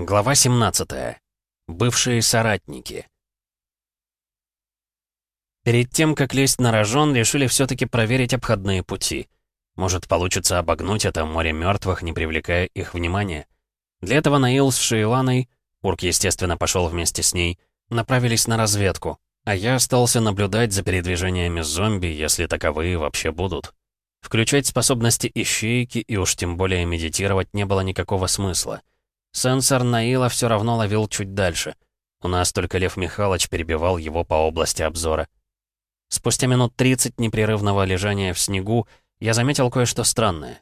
Глава 17. Бывшие соратники. Перед тем, как лезть на рожон, решили все-таки проверить обходные пути. Может, получится обогнуть это море мертвых, не привлекая их внимания. Для этого Наил с Шейланой, Урк, естественно, пошел вместе с ней, направились на разведку, а я остался наблюдать за передвижениями зомби, если таковые вообще будут. Включать способности ищейки и уж тем более медитировать не было никакого смысла. Сенсор Наила все равно ловил чуть дальше. У нас только Лев Михайлович перебивал его по области обзора. Спустя минут 30 непрерывного лежания в снегу я заметил кое-что странное.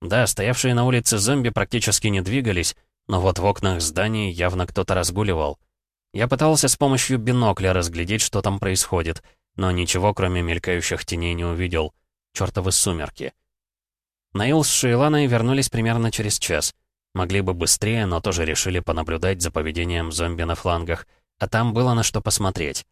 Да, стоявшие на улице зомби практически не двигались, но вот в окнах зданий явно кто-то разгуливал. Я пытался с помощью бинокля разглядеть, что там происходит, но ничего, кроме мелькающих теней, не увидел — чертовы сумерки. Наил с Шейланой вернулись примерно через час. Могли бы быстрее, но тоже решили понаблюдать за поведением зомби на флангах, а там было на что посмотреть.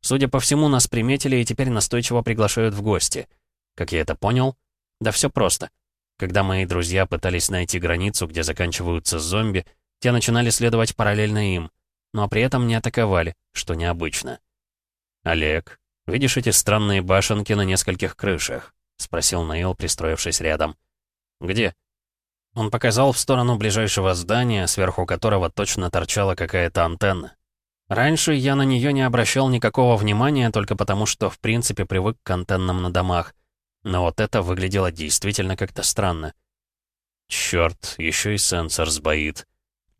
Судя по всему, нас приметили и теперь настойчиво приглашают в гости. Как я это понял? Да все просто. Когда мои друзья пытались найти границу, где заканчиваются зомби, те начинали следовать параллельно им, но при этом не атаковали, что необычно. «Олег, видишь эти странные башенки на нескольких крышах?» — спросил Наил, пристроившись рядом. «Где?» Он показал в сторону ближайшего здания, сверху которого точно торчала какая-то антенна. Раньше я на нее не обращал никакого внимания, только потому что в принципе привык к антеннам на домах. Но вот это выглядело действительно как-то странно. Черт, еще и сенсор сбоит.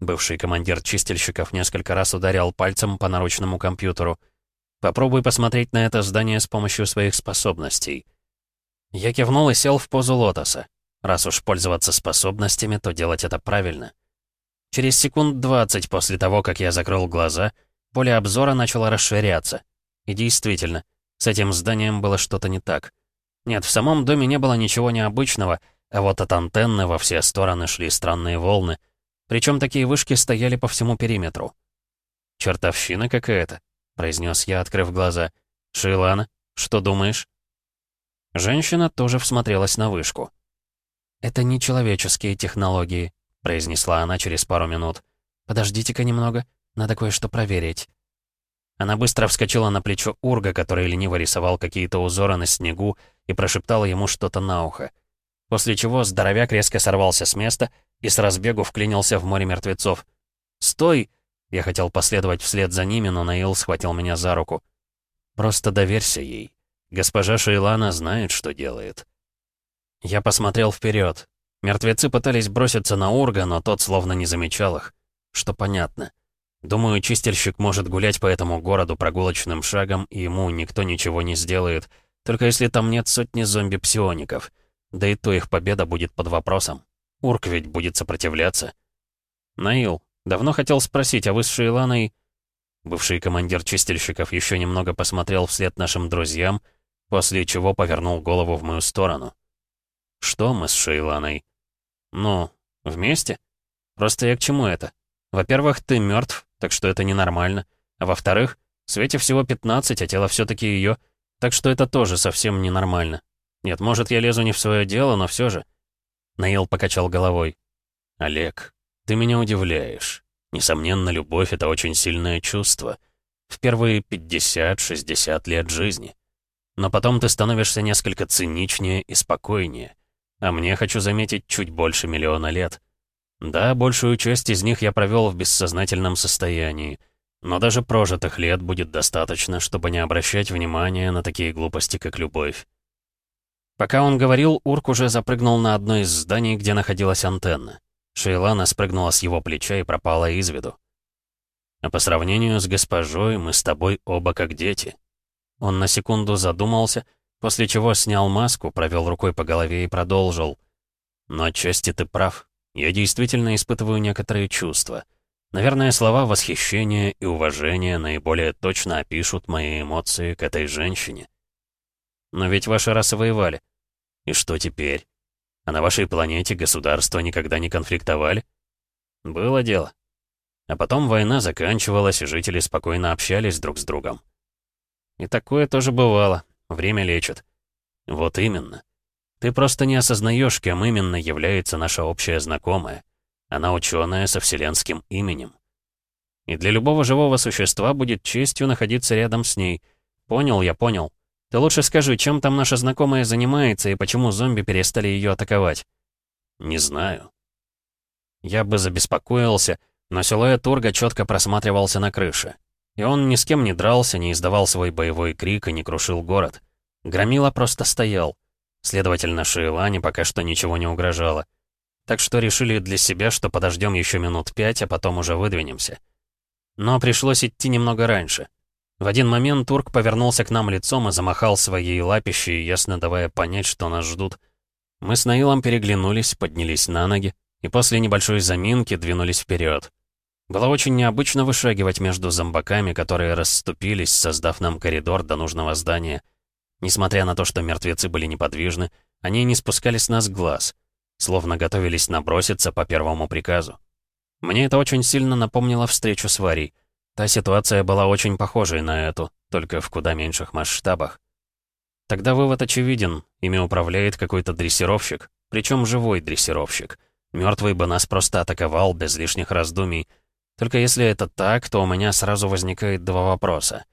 Бывший командир чистильщиков несколько раз ударял пальцем по наручному компьютеру. Попробуй посмотреть на это здание с помощью своих способностей. Я кивнул и сел в позу лотоса. Раз уж пользоваться способностями, то делать это правильно. Через секунд 20 после того, как я закрыл глаза, поле обзора начало расширяться. И действительно, с этим зданием было что-то не так. Нет, в самом доме не было ничего необычного, а вот от антенны во все стороны шли странные волны. Причем такие вышки стояли по всему периметру. «Чертовщина какая-то», — произнес я, открыв глаза. «Шейлана, что думаешь?» Женщина тоже всмотрелась на вышку. «Это не человеческие технологии», — произнесла она через пару минут. «Подождите-ка немного, надо кое-что проверить». Она быстро вскочила на плечо Урга, который лениво рисовал какие-то узоры на снегу, и прошептала ему что-то на ухо. После чего здоровяк резко сорвался с места и с разбегу вклинился в море мертвецов. «Стой!» Я хотел последовать вслед за ними, но Наил схватил меня за руку. «Просто доверься ей. Госпожа Шейлана знает, что делает. Я посмотрел вперед. Мертвецы пытались броситься на Урга, но тот словно не замечал их. Что понятно. Думаю, чистильщик может гулять по этому городу прогулочным шагом, и ему никто ничего не сделает, только если там нет сотни зомби-псиоников. Да и то их победа будет под вопросом. Урк ведь будет сопротивляться. Наил, давно хотел спросить, а вы с Шейланой... Бывший командир чистильщиков еще немного посмотрел вслед нашим друзьям, после чего повернул голову в мою сторону. «Что мы с Шейланой?» «Ну, вместе? Просто я к чему это? Во-первых, ты мертв, так что это ненормально. А во-вторых, Свете всего 15, а тело все-таки ее, так что это тоже совсем ненормально. Нет, может, я лезу не в свое дело, но все же». Наил покачал головой. «Олег, ты меня удивляешь. Несомненно, любовь — это очень сильное чувство. В первые 50-60 лет жизни. Но потом ты становишься несколько циничнее и спокойнее. А мне, хочу заметить, чуть больше миллиона лет. Да, большую часть из них я провел в бессознательном состоянии. Но даже прожитых лет будет достаточно, чтобы не обращать внимания на такие глупости, как любовь. Пока он говорил, Урк уже запрыгнул на одно из зданий, где находилась антенна. Шейлана спрыгнула с его плеча и пропала из виду. «А по сравнению с госпожой, мы с тобой оба как дети», он на секунду задумался, после чего снял маску, провел рукой по голове и продолжил. «Но отчасти ты прав. Я действительно испытываю некоторые чувства. Наверное, слова восхищения и уважения наиболее точно опишут мои эмоции к этой женщине. Но ведь ваши расы воевали. И что теперь? А на вашей планете государства никогда не конфликтовали? Было дело. А потом война заканчивалась, и жители спокойно общались друг с другом. И такое тоже бывало. Время лечит. Вот именно. Ты просто не осознаешь, кем именно является наша общая знакомая. Она ученая со вселенским именем. И для любого живого существа будет честью находиться рядом с ней. Понял, я понял. Ты лучше скажи, чем там наша знакомая занимается и почему зомби перестали ее атаковать? Не знаю. Я бы забеспокоился, но силуэт Урга четко просматривался на крыше. И он ни с кем не дрался, не издавал свой боевой крик и не крушил город. Громила просто стоял. Следовательно, Шейлане пока что ничего не угрожало. Так что решили для себя, что подождем еще минут пять, а потом уже выдвинемся. Но пришлось идти немного раньше. В один момент турк повернулся к нам лицом и замахал своей лапищей, ясно давая понять, что нас ждут. Мы с Наилом переглянулись, поднялись на ноги и после небольшой заминки двинулись вперед. Было очень необычно вышагивать между зомбаками, которые расступились, создав нам коридор до нужного здания. Несмотря на то, что мертвецы были неподвижны, они не спускали с нас глаз, словно готовились наброситься по первому приказу. Мне это очень сильно напомнило встречу с Варей. Та ситуация была очень похожей на эту, только в куда меньших масштабах. Тогда вывод очевиден. Ими управляет какой-то дрессировщик, причем живой дрессировщик. Мертвый бы нас просто атаковал без лишних раздумий. Только если это так, то у меня сразу возникает два вопроса.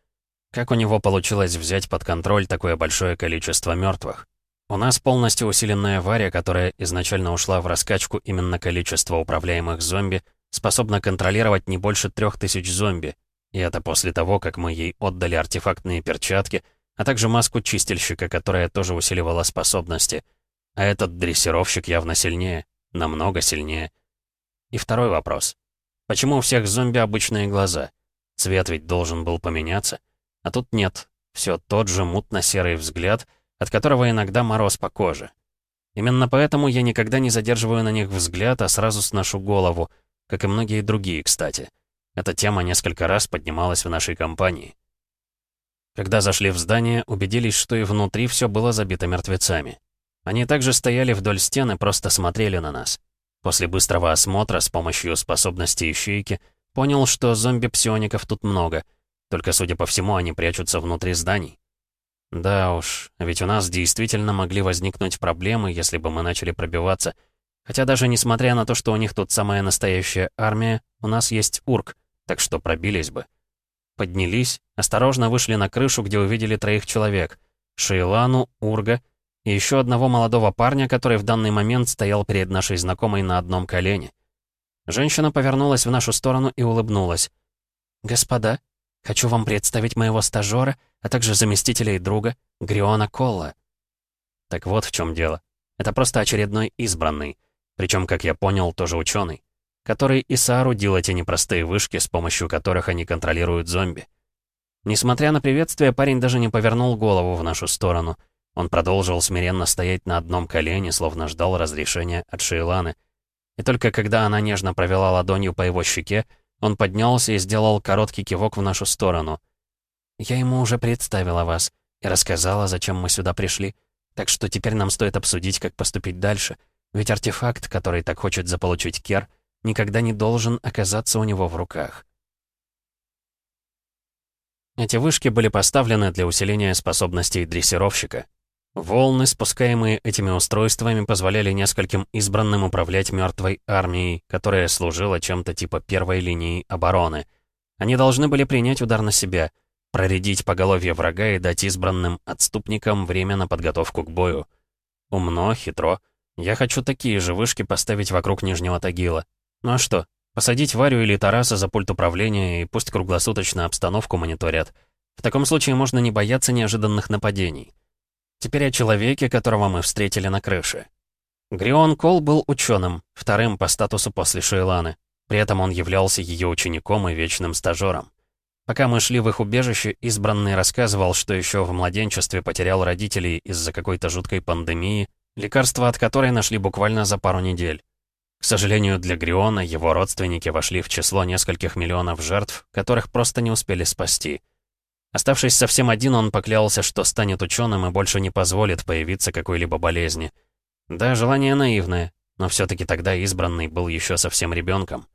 Как у него получилось взять под контроль такое большое количество мертвых? У нас полностью усиленная авария, которая изначально ушла в раскачку именно количества управляемых зомби, способна контролировать не больше трех тысяч зомби. И это после того, как мы ей отдали артефактные перчатки, а также маску чистильщика, которая тоже усиливала способности. А этот дрессировщик явно сильнее, намного сильнее. И второй вопрос. Почему у всех зомби обычные глаза? Цвет ведь должен был поменяться. А тут нет. Все тот же мутно-серый взгляд, от которого иногда мороз по коже. Именно поэтому я никогда не задерживаю на них взгляд, а сразу сношу голову — как и многие другие, кстати. Эта тема несколько раз поднималась в нашей компании. Когда зашли в здание, убедились, что и внутри все было забито мертвецами. Они также стояли вдоль стены, просто смотрели на нас. После быстрого осмотра с помощью способности ищейки понял, что зомби-псиоников тут много, только, судя по всему, они прячутся внутри зданий. Да уж, ведь у нас действительно могли возникнуть проблемы, если бы мы начали пробиваться — Хотя даже несмотря на то, что у них тут самая настоящая армия, у нас есть урк, так что пробились бы. Поднялись, осторожно вышли на крышу, где увидели троих человек. Шейлану, Урга и еще одного молодого парня, который в данный момент стоял перед нашей знакомой на одном колене. Женщина повернулась в нашу сторону и улыбнулась. «Господа, хочу вам представить моего стажера, а также заместителя и друга, Гриона Колла». Так вот в чем дело. Это просто очередной избранный. Причем, как я понял, тоже ученый, который и соорудил эти непростые вышки, с помощью которых они контролируют зомби. Несмотря на приветствие, парень даже не повернул голову в нашу сторону. Он продолжил смиренно стоять на одном колене, словно ждал разрешения от Шейланы. И только когда она нежно провела ладонью по его щеке, он поднялся и сделал короткий кивок в нашу сторону. «Я ему уже представила вас и рассказала, зачем мы сюда пришли, так что теперь нам стоит обсудить, как поступить дальше». Ведь артефакт, который так хочет заполучить Кер, никогда не должен оказаться у него в руках. Эти вышки были поставлены для усиления способностей дрессировщика. Волны, спускаемые этими устройствами, позволяли нескольким избранным управлять мертвой армией, которая служила чем-то типа первой линии обороны. Они должны были принять удар на себя, проредить поголовье врага и дать избранным отступникам время на подготовку к бою. Умно, хитро — я хочу такие же вышки поставить вокруг Нижнего Тагила. Ну а что? Посадить Варю или Тараса за пульт управления и пусть круглосуточно обстановку мониторят. В таком случае можно не бояться неожиданных нападений. Теперь о человеке, которого мы встретили на крыше. Грион Кол был ученым, вторым по статусу после Шейланы. При этом он являлся ее учеником и вечным стажером. Пока мы шли в их убежище, избранный рассказывал, что еще в младенчестве потерял родителей из-за какой-то жуткой пандемии лекарство от которой нашли буквально за пару недель. К сожалению для Гриона, его родственники вошли в число нескольких миллионов жертв, которых просто не успели спасти. Оставшись совсем один, он поклялся, что станет ученым и больше не позволит появиться какой-либо болезни. Да, желание наивное, но все-таки тогда избранный был еще совсем ребенком.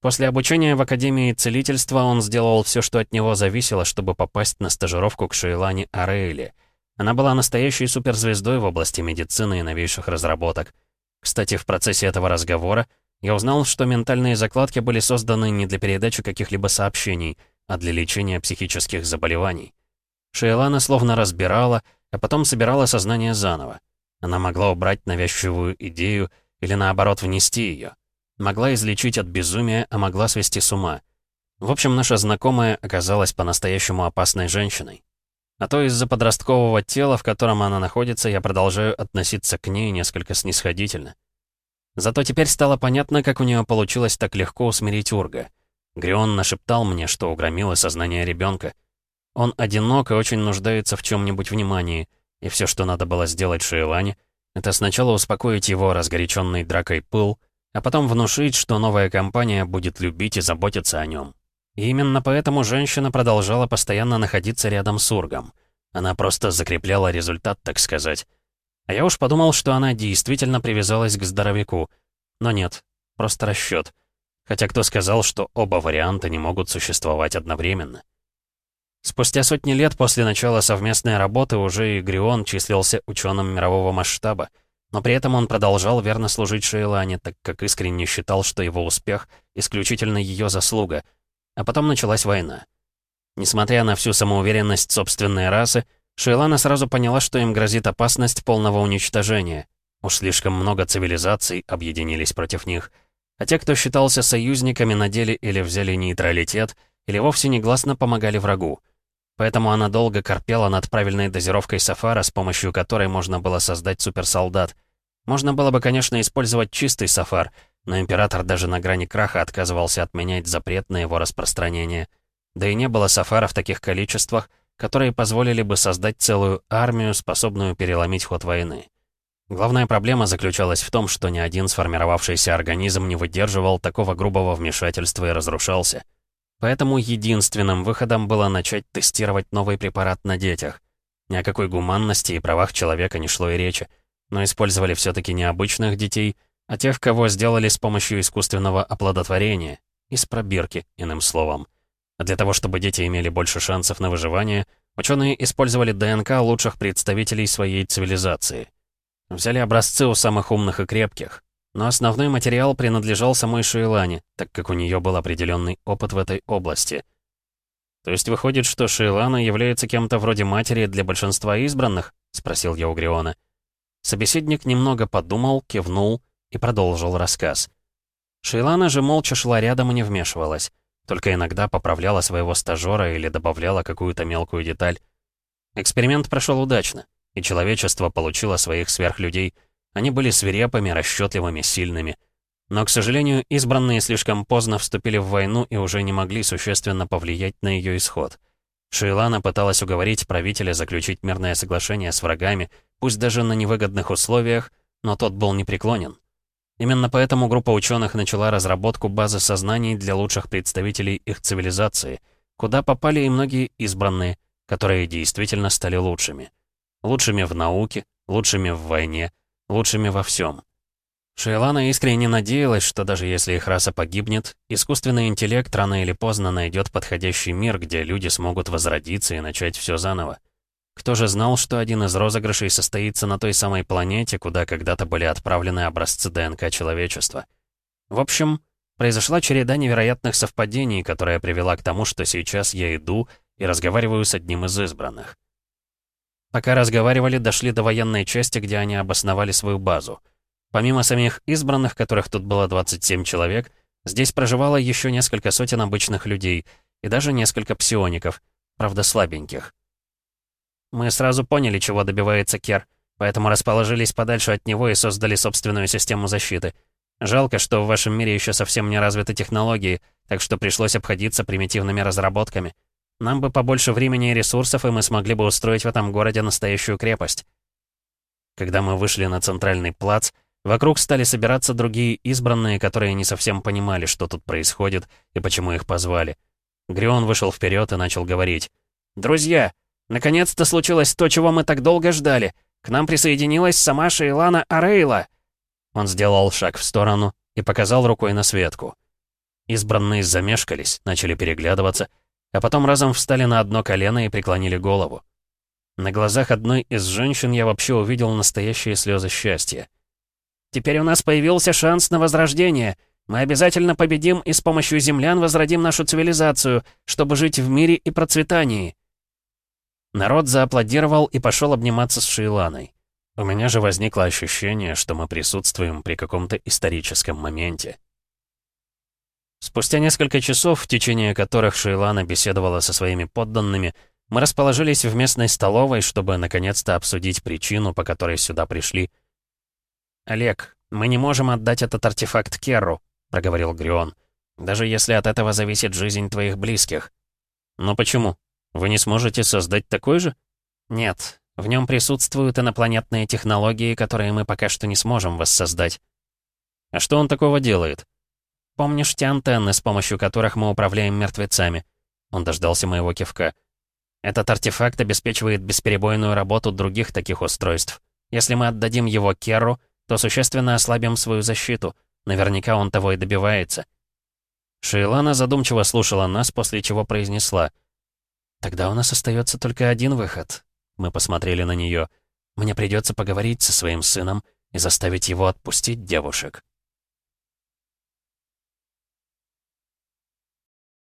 После обучения в Академии целительства он сделал все, что от него зависело, чтобы попасть на стажировку к Шейлане Арейли — она была настоящей суперзвездой в области медицины и новейших разработок. Кстати, в процессе этого разговора я узнал, что ментальные закладки были созданы не для передачи каких-либо сообщений, а для лечения психических заболеваний. Шейлана словно разбирала, а потом собирала сознание заново. Она могла убрать навязчивую идею или наоборот внести ее. Могла излечить от безумия, а могла свести с ума. В общем, наша знакомая оказалась по-настоящему опасной женщиной. А то из-за подросткового тела, в котором она находится, я продолжаю относиться к ней несколько снисходительно. Зато теперь стало понятно, как у нее получилось так легко усмирить Урга. Грион нашептал мне, что угромило сознание ребенка. Он одинок и очень нуждается в чем-нибудь внимании, и все, что надо было сделать Шейлане, это сначала успокоить его разгоряченный дракой пыл, а потом внушить, что новая компания будет любить и заботиться о нем. И именно поэтому женщина продолжала постоянно находиться рядом с Ургом. Она просто закрепляла результат, так сказать. А я уж подумал, что она действительно привязалась к здоровяку. Но нет, просто расчет. Хотя кто сказал, что оба варианта не могут существовать одновременно? Спустя сотни лет после начала совместной работы уже и Грион числился ученым мирового масштаба, но при этом он продолжал верно служить Шейлане, так как искренне считал, что его успех — исключительно ее заслуга — а потом началась война. Несмотря на всю самоуверенность собственной расы, Шейлана сразу поняла, что им грозит опасность полного уничтожения. Уж слишком много цивилизаций объединились против них. А те, кто считался союзниками, на деле или взяли нейтралитет, или вовсе негласно помогали врагу. Поэтому она долго корпела над правильной дозировкой сафара, с помощью которой можно было создать суперсолдат. Можно было бы, конечно, использовать чистый сафар — но император даже на грани краха отказывался отменять запрет на его распространение. Да и не было сафара в таких количествах, которые позволили бы создать целую армию, способную переломить ход войны. Главная проблема заключалась в том, что ни один сформировавшийся организм не выдерживал такого грубого вмешательства и разрушался. Поэтому единственным выходом было начать тестировать новый препарат на детях. Ни о какой гуманности и правах человека не шло и речи, но использовали все-таки необычных детей — а тех, кого сделали с помощью искусственного оплодотворения, из пробирки, иным словом. А для того, чтобы дети имели больше шансов на выживание, ученые использовали ДНК лучших представителей своей цивилизации. Взяли образцы у самых умных и крепких, но основной материал принадлежал самой Шейлане, так как у нее был определенный опыт в этой области. «То есть выходит, что Шейлана является кем-то вроде матери для большинства избранных?» — спросил я у Гриона. Собеседник немного подумал, кивнул — и продолжил рассказ. Шейлана же молча шла рядом и не вмешивалась, только иногда поправляла своего стажера или добавляла какую-то мелкую деталь. Эксперимент прошел удачно, и человечество получило своих сверхлюдей. Они были свирепыми, расчетливыми, сильными. Но, к сожалению, избранные слишком поздно вступили в войну и уже не могли существенно повлиять на ее исход. Шейлана пыталась уговорить правителя заключить мирное соглашение с врагами, пусть даже на невыгодных условиях, но тот был непреклонен. Именно поэтому группа ученых начала разработку базы сознаний для лучших представителей их цивилизации, куда попали и многие избранные, которые действительно стали лучшими. Лучшими в науке, лучшими в войне, лучшими во всем. Шейлана искренне надеялась, что даже если их раса погибнет, искусственный интеллект рано или поздно найдет подходящий мир, где люди смогут возродиться и начать все заново. Кто же знал, что один из розыгрышей состоится на той самой планете, куда когда-то были отправлены образцы ДНК человечества? В общем, произошла череда невероятных совпадений, которая привела к тому, что сейчас я иду и разговариваю с одним из избранных. Пока разговаривали, дошли до военной части, где они обосновали свою базу. Помимо самих избранных, которых тут было 27 человек, здесь проживало еще несколько сотен обычных людей и даже несколько псиоников, правда слабеньких. Мы сразу поняли, чего добивается Кер, поэтому расположились подальше от него и создали собственную систему защиты. Жалко, что в вашем мире еще совсем не развиты технологии, так что пришлось обходиться примитивными разработками. Нам бы побольше времени и ресурсов, и мы смогли бы устроить в этом городе настоящую крепость. Когда мы вышли на центральный плац, вокруг стали собираться другие избранные, которые не совсем понимали, что тут происходит и почему их позвали. Грион вышел вперед и начал говорить. «Друзья, Наконец-то случилось то, чего мы так долго ждали. К нам присоединилась сама Шейлана Арейла. Он сделал шаг в сторону и показал рукой на Светку. Избранные замешкались, начали переглядываться, а потом разом встали на одно колено и преклонили голову. На глазах одной из женщин я вообще увидел настоящие слезы счастья. «Теперь у нас появился шанс на возрождение. Мы обязательно победим и с помощью землян возродим нашу цивилизацию, чтобы жить в мире и процветании». Народ зааплодировал и пошел обниматься с Шейланой. У меня же возникло ощущение, что мы присутствуем при каком-то историческом моменте. Спустя несколько часов, в течение которых Шейлана беседовала со своими подданными, мы расположились в местной столовой, чтобы наконец-то обсудить причину, по которой сюда пришли. «Олег, мы не можем отдать этот артефакт Керру», — проговорил Грион. «Даже если от этого зависит жизнь твоих близких». «Но почему? Вы не сможете создать такой же?» «Нет. В нем присутствуют инопланетные технологии, которые мы пока что не сможем воссоздать». «А что он такого делает?» Помнишь те антенны, с помощью которых мы управляем мертвецами?» Он дождался моего кивка. «Этот артефакт обеспечивает бесперебойную работу других таких устройств. Если мы отдадим его Керру, то существенно ослабим свою защиту. Наверняка он того и добивается». Шейлана задумчиво слушала нас, после чего произнесла. «Тогда у нас остается только один выход». Мы посмотрели на нее. «Мне придется поговорить со своим сыном и заставить его отпустить девушек».